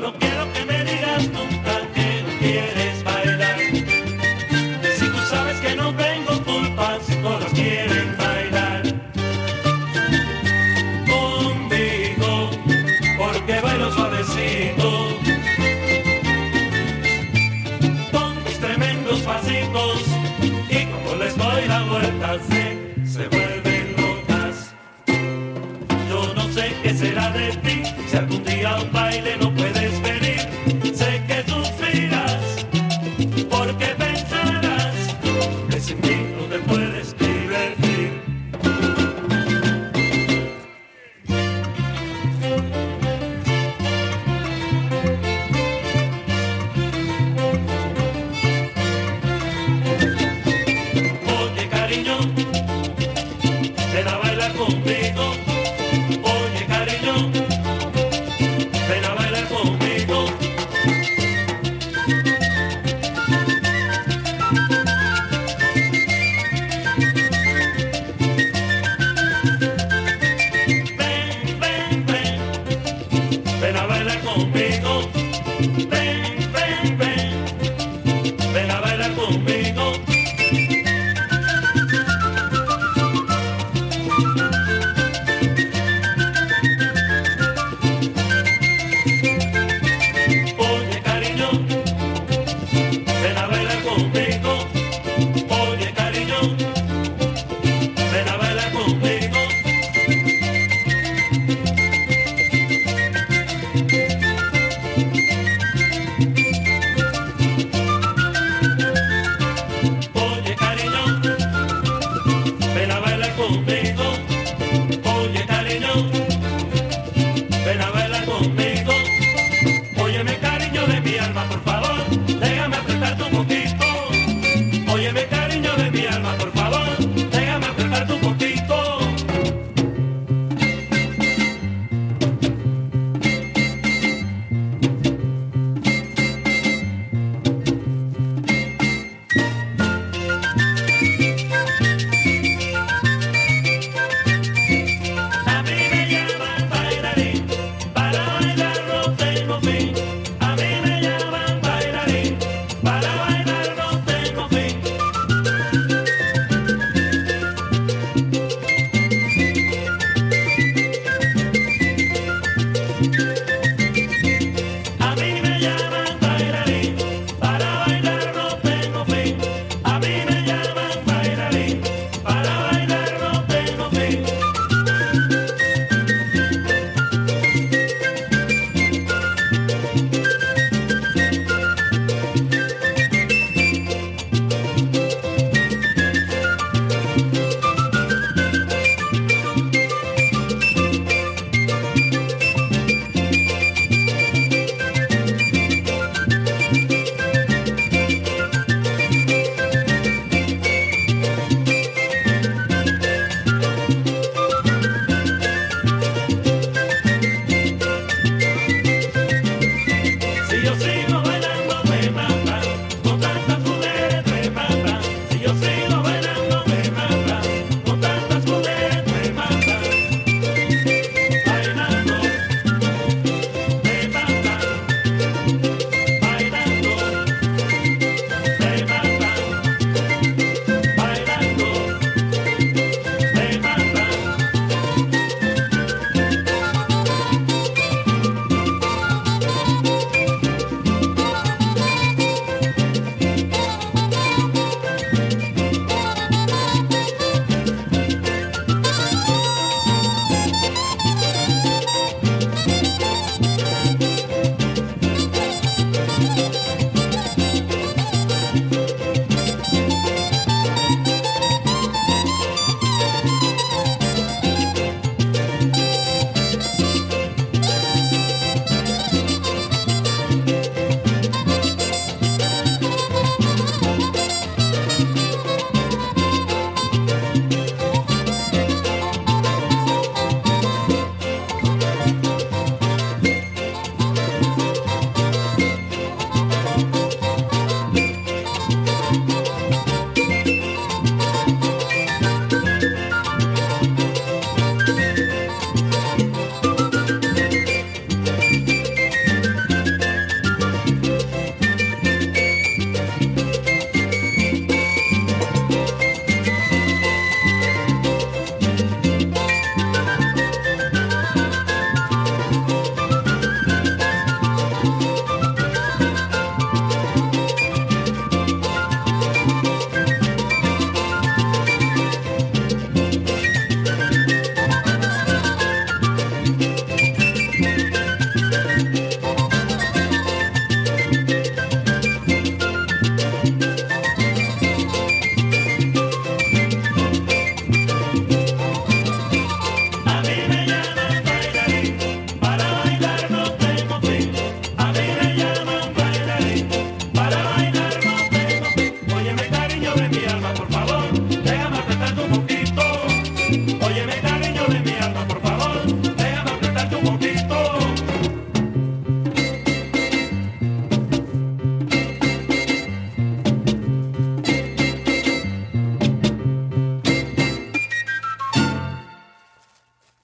no quiero que me digas nunca que no quieres bailar. Si tú sabes que no tengo culpas, todas quieren bailar. Conmigo, porque bailo suavecito. Con mis tremendos pasitos, y cuando les doy la vuelta, se, se vuelve. Será de ti si algún día un baile no puede.